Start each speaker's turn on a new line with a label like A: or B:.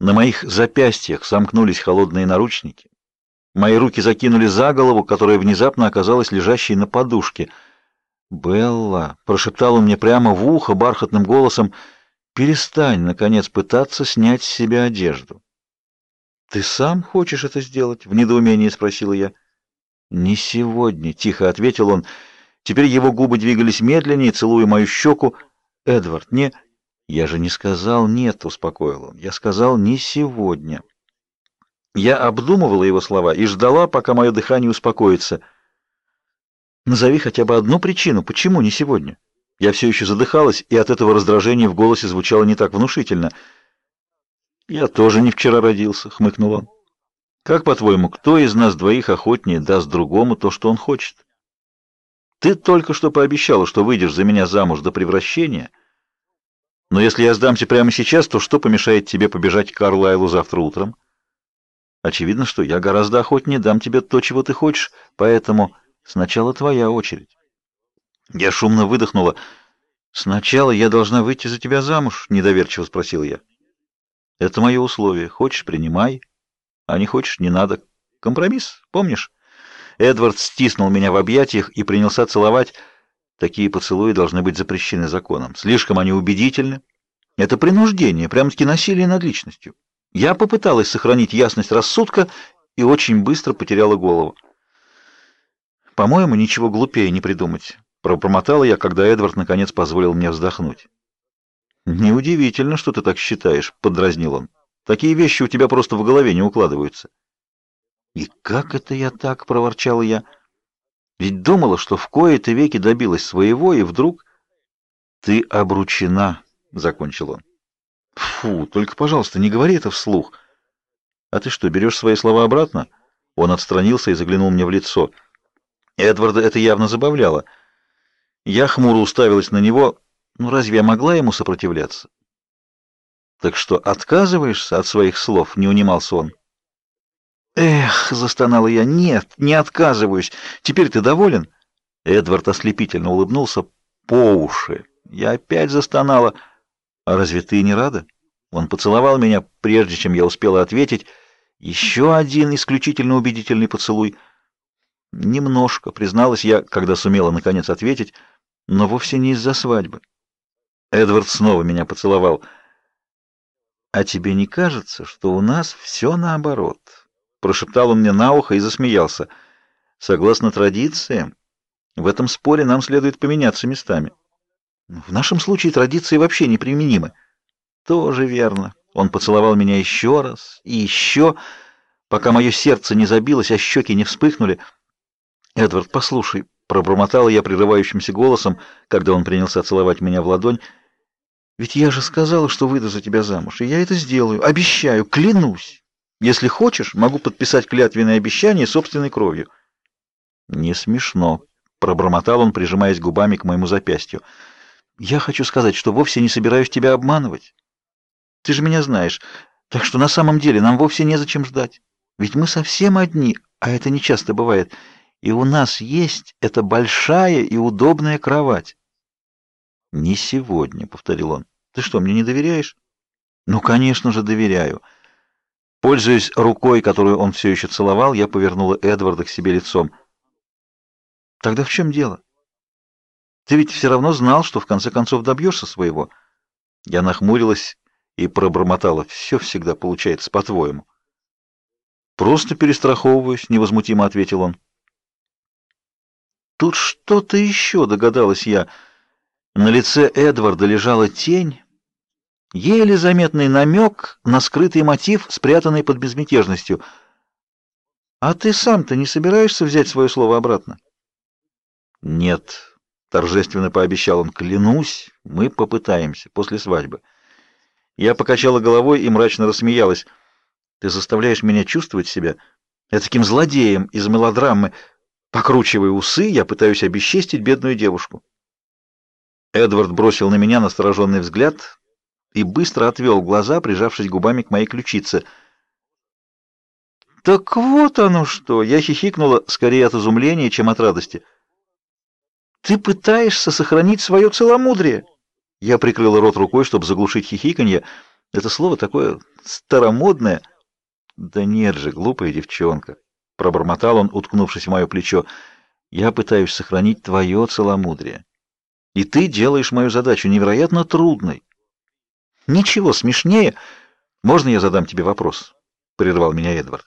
A: На моих запястьях сомкнулись холодные наручники. Мои руки закинули за голову, которая внезапно оказалась лежащей на подушке. «Белла», — прошептал он мне прямо в ухо бархатным голосом, — «перестань, наконец, пытаться снять с себя одежду». «Ты сам хочешь это сделать?» — в недоумении спросила я. «Не сегодня», — тихо ответил он. Теперь его губы двигались медленнее, целуя мою щеку. «Эдвард, не...» «Я же не сказал «нет», — успокоил он. «Я сказал «не сегодня». Я обдумывала его слова и ждала, пока мое дыхание успокоится. «Назови хотя бы одну причину, почему не сегодня?» Я все еще задыхалась, и от этого раздражение в голосе звучало не так внушительно. «Я тоже не вчера родился», — хмыкнул он. «Как, по-твоему, кто из нас двоих охотнее даст другому то, что он хочет?» «Ты только что пообещала, что выйдешь за меня замуж до превращения». Но если я сдамся прямо сейчас, то что помешает тебе побежать к Карлайлу завтра утром? Очевидно, что я гораздо охотнее дам тебе то, чего ты хочешь, поэтому сначала твоя очередь. Я шумно выдохнула. Сначала я должна выйти за тебя замуж, недоверчиво спросил я. Это мое условие. Хочешь принимай, а не хочешь не надо. Компромисс, помнишь? Эдвард стиснул меня в объятиях и принялся целовать. Такие поцелуи должны быть запрещены законом. Слишком они убедительны. Это принуждение, прямо-таки насилие над личностью. Я попыталась сохранить ясность рассудка и очень быстро потеряла голову. По-моему, ничего глупее не придумать. Пробормотала я, когда Эдвард наконец позволил мне вздохнуть. Неудивительно, что ты так считаешь, подразнил он. Такие вещи у тебя просто в голове не укладываются. И как это я так, проворчала я. Ведь думала, что в кои-то веки добилась своего, и вдруг... «Ты обручена», — закончил он. «Фу, только, пожалуйста, не говори это вслух». «А ты что, берешь свои слова обратно?» Он отстранился и заглянул мне в лицо. Эдварда это явно забавляло. Я хмуро уставилась на него. Ну, разве я могла ему сопротивляться? «Так что, отказываешься от своих слов?» — не унимался он. «Эх!» — застонала я. «Нет, не отказываюсь. Теперь ты доволен?» Эдвард ослепительно улыбнулся по уши. Я опять застонала. «А разве ты не рада?» Он поцеловал меня, прежде чем я успела ответить. Еще один исключительно убедительный поцелуй. Немножко, призналась я, когда сумела наконец ответить, но вовсе не из-за свадьбы. Эдвард снова меня поцеловал. «А тебе не кажется, что у нас все наоборот?» Прошептал он мне на ухо и засмеялся. Согласно традициям, в этом споре нам следует поменяться местами. В нашем случае традиции вообще неприменимы. Тоже верно. Он поцеловал меня еще раз и еще, пока мое сердце не забилось, а щеки не вспыхнули. Эдвард, послушай, пробормотала я прерывающимся голосом, когда он принялся целовать меня в ладонь. Ведь я же сказала, что выйду за тебя замуж, и я это сделаю, обещаю, клянусь. Если хочешь, могу подписать клятвенное обещание собственной кровью. Не смешно, пробормотал он, прижимаясь губами к моему запястью. Я хочу сказать, что вовсе не собираюсь тебя обманывать. Ты же меня знаешь, так что на самом деле нам вовсе незачем ждать. Ведь мы совсем одни, а это не часто бывает. И у нас есть эта большая и удобная кровать. Не сегодня, повторил он. Ты что, мне не доверяешь? Ну, конечно же, доверяю. Пользуясь рукой, которую он все еще целовал, я повернула Эдварда к себе лицом. Тогда в чем дело? Ты ведь все равно знал, что в конце концов добьешься своего. Я нахмурилась и пробормотала: «Все всегда получается по-твоему". Просто перестраховываюсь, невозмутимо ответил он. Тут что-то еще, догадалась я. На лице Эдварда лежала тень, Еле заметный намек на скрытый мотив, спрятанный под безмятежностью. А ты сам-то не собираешься взять свое слово обратно? Нет, торжественно пообещал он. Клянусь, мы попытаемся после свадьбы. Я покачала головой и мрачно рассмеялась. Ты заставляешь меня чувствовать себя таким злодеем из мелодрамы. Покручивая усы, я пытаюсь обесчестить бедную девушку. Эдвард бросил на меня настороженный взгляд, и быстро отвел глаза, прижавшись губами к моей ключице. «Так вот оно что!» — я хихикнула скорее от изумления, чем от радости. «Ты пытаешься сохранить свое целомудрие!» Я прикрыла рот рукой, чтобы заглушить хихиканье. Это слово такое старомодное. «Да нет же, глупая девчонка!» — пробормотал он, уткнувшись в мое плечо. «Я пытаюсь сохранить твое целомудрие. И ты делаешь мою задачу невероятно трудной. Ничего смешнее. Можно я задам тебе вопрос? прервал меня Эдвард.